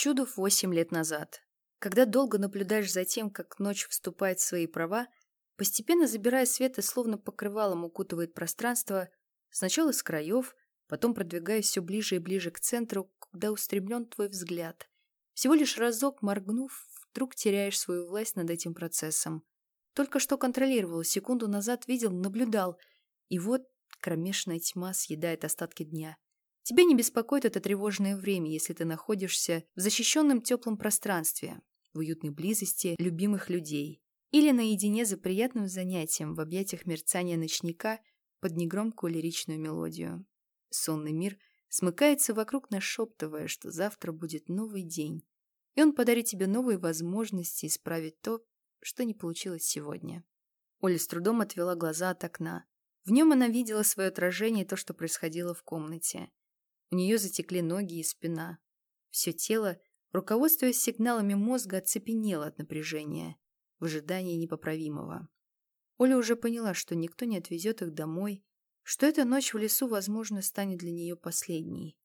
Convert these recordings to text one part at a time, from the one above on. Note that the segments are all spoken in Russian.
Чудов восемь лет назад. Когда долго наблюдаешь за тем, как ночь вступает в свои права, постепенно забирая свет и словно покрывалом укутывает пространство, сначала с краев, потом продвигаясь все ближе и ближе к центру, куда устремлен твой взгляд. Всего лишь разок моргнув, вдруг теряешь свою власть над этим процессом. Только что контролировал, секунду назад видел, наблюдал. И вот кромешная тьма съедает остатки дня. Тебя не беспокоит это тревожное время, если ты находишься в защищенном теплом пространстве, в уютной близости любимых людей или наедине за приятным занятием в объятиях мерцания ночника под негромкую лиричную мелодию. Сонный мир смыкается вокруг, нашептывая, что завтра будет новый день, и он подарит тебе новые возможности исправить то, что не получилось сегодня. Оля с трудом отвела глаза от окна. В нем она видела свое отражение и то, что происходило в комнате. У нее затекли ноги и спина. Все тело, руководствуясь сигналами мозга, оцепенело от напряжения, в ожидании непоправимого. Оля уже поняла, что никто не отвезет их домой, что эта ночь в лесу, возможно, станет для нее последней.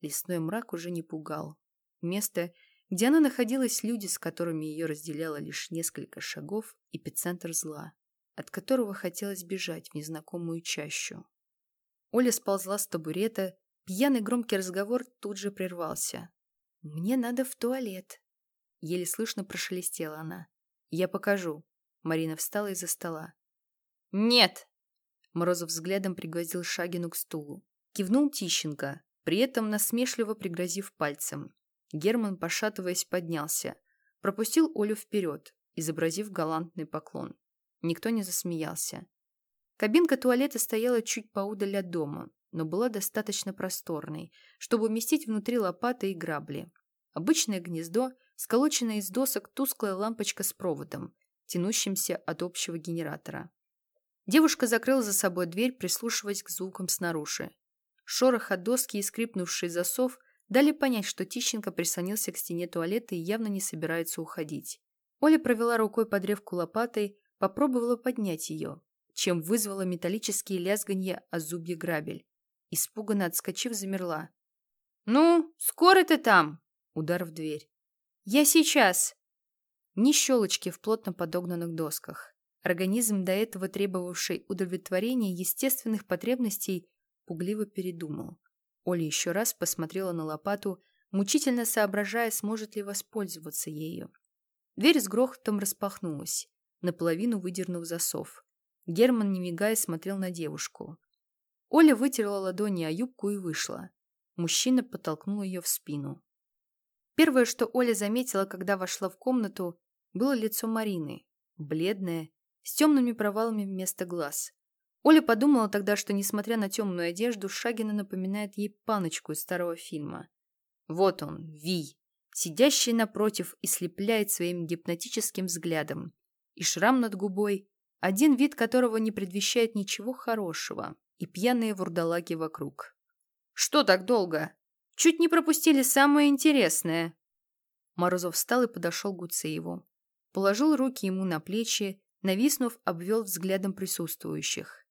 Лесной мрак уже не пугал. Место, где она находилась, люди, с которыми ее разделяло лишь несколько шагов, эпицентр зла, от которого хотелось бежать в незнакомую чащу. Оля сползла с табурета, Пьяный громкий разговор тут же прервался. «Мне надо в туалет», — еле слышно прошелестела она. «Я покажу». Марина встала из-за стола. «Нет!» Морозов взглядом пригвоздил Шагину к стулу. Кивнул Тищенко, при этом насмешливо пригрозив пальцем. Герман, пошатываясь, поднялся. Пропустил Олю вперед, изобразив галантный поклон. Никто не засмеялся. Кабинка туалета стояла чуть поудаль от дома, но была достаточно просторной, чтобы уместить внутри лопаты и грабли. Обычное гнездо, сколоченное из досок тусклая лампочка с проводом, тянущимся от общего генератора. Девушка закрыла за собой дверь, прислушиваясь к звукам снаружи. Шорох от доски и скрипнувший засов дали понять, что Тищенко прислонился к стене туалета и явно не собирается уходить. Оля провела рукой по древку лопатой, попробовала поднять ее, чем вызвала металлические лязганье о зубье грабель. Испуганно отскочив, замерла. «Ну, скоро ты там?» Удар в дверь. «Я сейчас!» Ни щелочки в плотно подогнанных досках. Организм, до этого требовавший удовлетворения естественных потребностей, пугливо передумал. Оля еще раз посмотрела на лопату, мучительно соображая, сможет ли воспользоваться ею. Дверь с грохотом распахнулась, наполовину выдернув засов. Герман, не мигая, смотрел на девушку. Оля вытерла ладони о юбку и вышла. Мужчина подтолкнул ее в спину. Первое, что Оля заметила, когда вошла в комнату, было лицо Марины, бледное, с темными провалами вместо глаз. Оля подумала тогда, что, несмотря на темную одежду, Шагина напоминает ей паночку из старого фильма. Вот он, Ви, сидящий напротив и слепляет своим гипнотическим взглядом. И шрам над губой, один вид которого не предвещает ничего хорошего и пьяные вурдалаки вокруг. «Что так долго? Чуть не пропустили самое интересное!» Морозов встал и подошел к Гуцееву. Положил руки ему на плечи, нависнув, обвел взглядом присутствующих.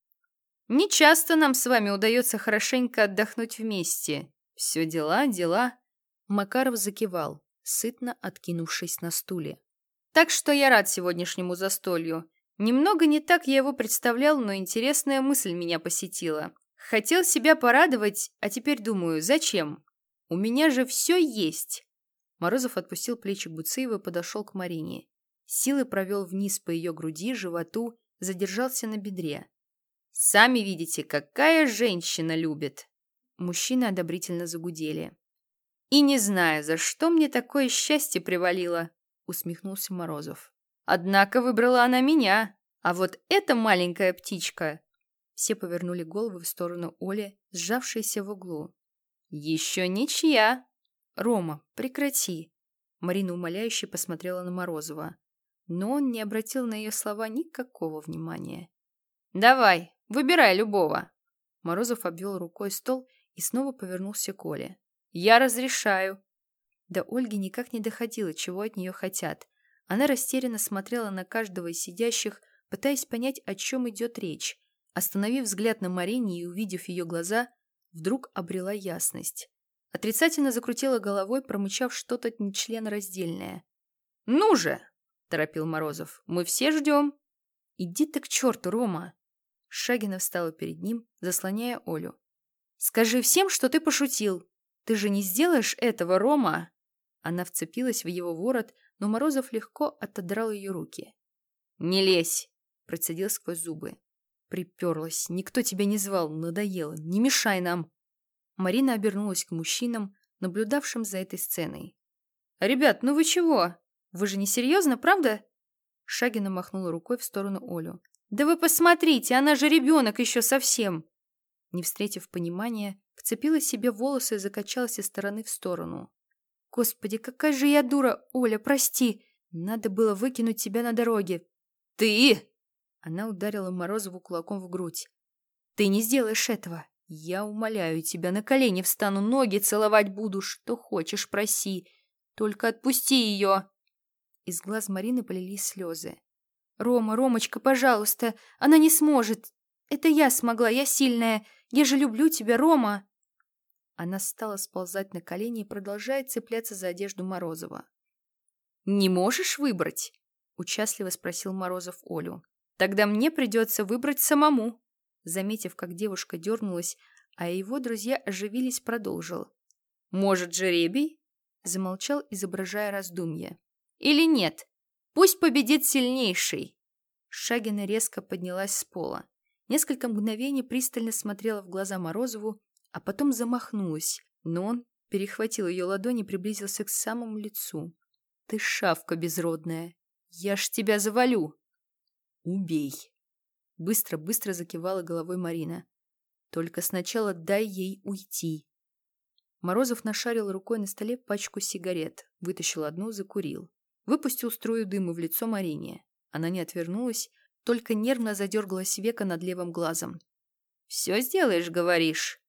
«Не часто нам с вами удается хорошенько отдохнуть вместе. Все дела, дела». Макаров закивал, сытно откинувшись на стуле. «Так что я рад сегодняшнему застолью. Немного не так я его представлял, но интересная мысль меня посетила. Хотел себя порадовать, а теперь думаю, зачем? У меня же все есть. Морозов отпустил плечи Гуцеева и подошел к Марине. Силы провел вниз по ее груди, животу, задержался на бедре. «Сами видите, какая женщина любит!» Мужчины одобрительно загудели. «И не знаю, за что мне такое счастье привалило!» усмехнулся Морозов. Однако выбрала она меня, а вот эта маленькая птичка... Все повернули головы в сторону Оли, сжавшейся в углу. «Еще ничья!» «Рома, прекрати!» Марина умоляюще посмотрела на Морозова. Но он не обратил на ее слова никакого внимания. «Давай, выбирай любого!» Морозов обвел рукой стол и снова повернулся к Оле. «Я разрешаю!» До Ольги никак не доходило, чего от нее хотят, она растерянно смотрела на каждого из сидящих, пытаясь понять, о чем идет речь. Остановив взгляд на Марине и увидев ее глаза, вдруг обрела ясность. Отрицательно закрутила головой, промычав что-то нечленораздельное. «Ну же!» — торопил Морозов. «Мы все ждем!» «Иди ты к черту, Рома!» Шагина встала перед ним, заслоняя Олю. «Скажи всем, что ты пошутил. Ты же не сделаешь этого, Рома!» Она вцепилась в его ворот, но Морозов легко отодрал ее руки. «Не лезь!» — процедил сквозь зубы. «Приперлась. Никто тебя не звал. Надоело. Не мешай нам!» Марина обернулась к мужчинам, наблюдавшим за этой сценой. «Ребят, ну вы чего? Вы же не серьезно, правда?» Шагина махнула рукой в сторону Олю. «Да вы посмотрите, она же ребенок еще совсем!» Не встретив понимания, вцепилась себе волосы и закачалась из стороны в сторону. «Господи, какая же я дура! Оля, прости! Надо было выкинуть тебя на дороге!» «Ты!» Она ударила Морозову кулаком в грудь. «Ты не сделаешь этого! Я умоляю тебя, на колени встану, ноги целовать буду, что хочешь, проси! Только отпусти ее!» Из глаз Марины полились слезы. «Рома, Ромочка, пожалуйста, она не сможет. Это я смогла, я сильная. Я же люблю тебя, Рома!» Она стала сползать на колени и продолжает цепляться за одежду Морозова. «Не можешь выбрать?» — участливо спросил Морозов Олю. «Тогда мне придется выбрать самому». Заметив, как девушка дернулась, а его друзья оживились, продолжил. «Может, жеребий?» — замолчал, изображая раздумье. Или нет? Пусть победит сильнейший!» Шагина резко поднялась с пола. Несколько мгновений пристально смотрела в глаза Морозову, а потом замахнулась, но он перехватил ее ладони и приблизился к самому лицу. «Ты шавка безродная! Я ж тебя завалю!» «Убей!» Быстро-быстро закивала головой Марина. «Только сначала дай ей уйти!» Морозов нашарил рукой на столе пачку сигарет, вытащил одну, закурил. Выпустил струю дыма в лицо Марине. Она не отвернулась, только нервно задергалась века над левым глазом. «Все сделаешь, говоришь?»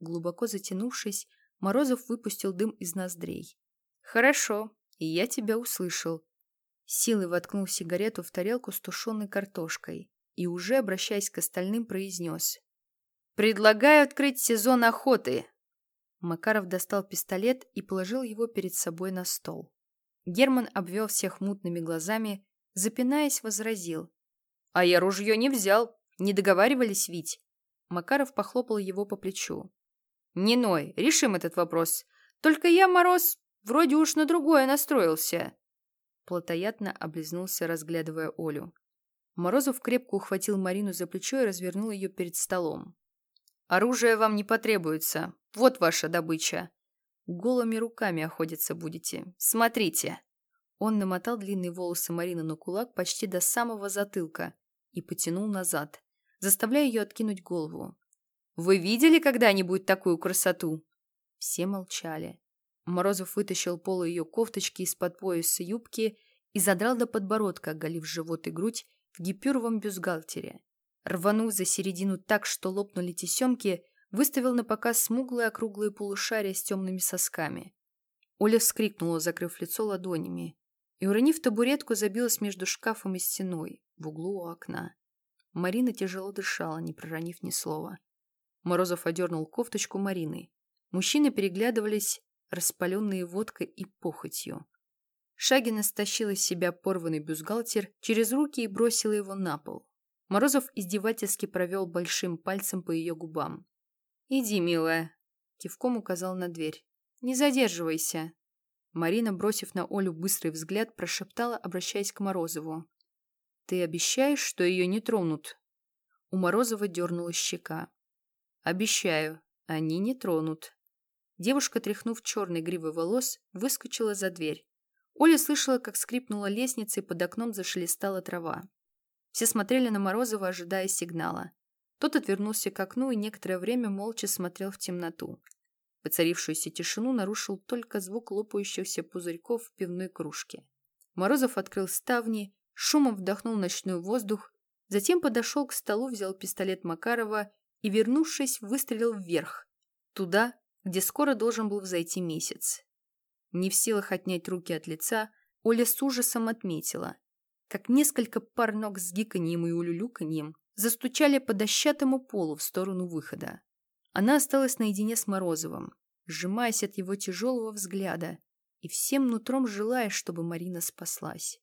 Глубоко затянувшись, Морозов выпустил дым из ноздрей. «Хорошо, и я тебя услышал». Силой воткнул сигарету в тарелку с тушеной картошкой и, уже обращаясь к остальным, произнес. «Предлагаю открыть сезон охоты!» Макаров достал пистолет и положил его перед собой на стол. Герман обвел всех мутными глазами, запинаясь, возразил. «А я ружье не взял. Не договаривались ведь?» Макаров похлопал его по плечу. «Не ной, решим этот вопрос. Только я, Мороз, вроде уж на другое настроился». Платоядно облизнулся, разглядывая Олю. Морозов крепко ухватил Марину за плечо и развернул ее перед столом. «Оружие вам не потребуется. Вот ваша добыча. Голыми руками охотиться будете. Смотрите!» Он намотал длинные волосы Марины на кулак почти до самого затылка и потянул назад, заставляя ее откинуть голову. «Вы видели когда-нибудь такую красоту?» Все молчали. Морозов вытащил полу ее кофточки из-под пояса юбки и задрал до подбородка, оголив живот и грудь в гипюровом бюстгальтере. Рванув за середину так, что лопнули тесемки, выставил на показ смуглые округлые полушария с темными сосками. Оля вскрикнула, закрыв лицо ладонями, и, уронив табуретку, забилась между шкафом и стеной, в углу у окна. Марина тяжело дышала, не проронив ни слова. Морозов одернул кофточку Марины. Мужчины переглядывались, распаленные водкой и похотью. Шагина стащила с себя порванный бюстгальтер через руки и бросила его на пол. Морозов издевательски провел большим пальцем по ее губам. «Иди, милая», — кивком указал на дверь. «Не задерживайся». Марина, бросив на Олю быстрый взгляд, прошептала, обращаясь к Морозову. «Ты обещаешь, что ее не тронут?» У Морозова дернула щека. «Обещаю, они не тронут». Девушка, тряхнув черной гривой волос, выскочила за дверь. Оля слышала, как скрипнула лестница и под окном зашелестала трава. Все смотрели на Морозова, ожидая сигнала. Тот отвернулся к окну и некоторое время молча смотрел в темноту. Поцарившуюся тишину нарушил только звук лопающихся пузырьков в пивной кружке. Морозов открыл ставни, шумом вдохнул ночной воздух, затем подошел к столу, взял пистолет Макарова и, вернувшись, выстрелил вверх, туда, где скоро должен был взойти месяц. Не в силах отнять руки от лица, Оля с ужасом отметила, как несколько пар ног с гиканьем и улюлюканьем застучали по дощатому полу в сторону выхода. Она осталась наедине с Морозовым. сжимаясь от его тяжелого взгляда и всем нутром желая, чтобы Марина спаслась.